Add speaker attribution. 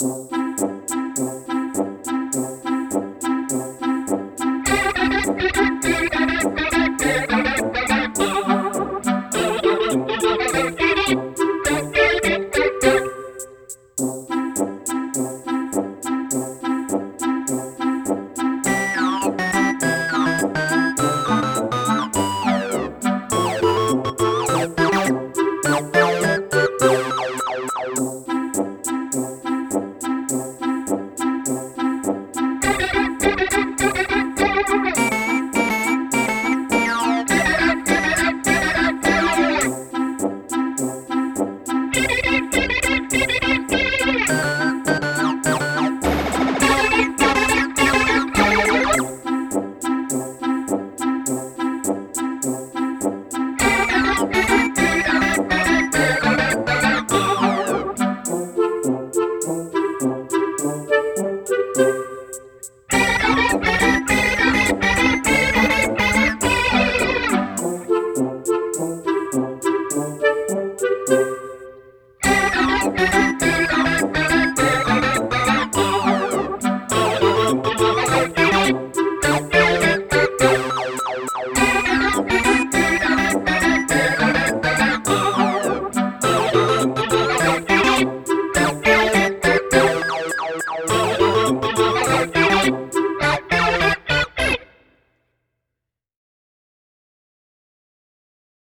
Speaker 1: Thank you
Speaker 2: thank you
Speaker 3: Bye.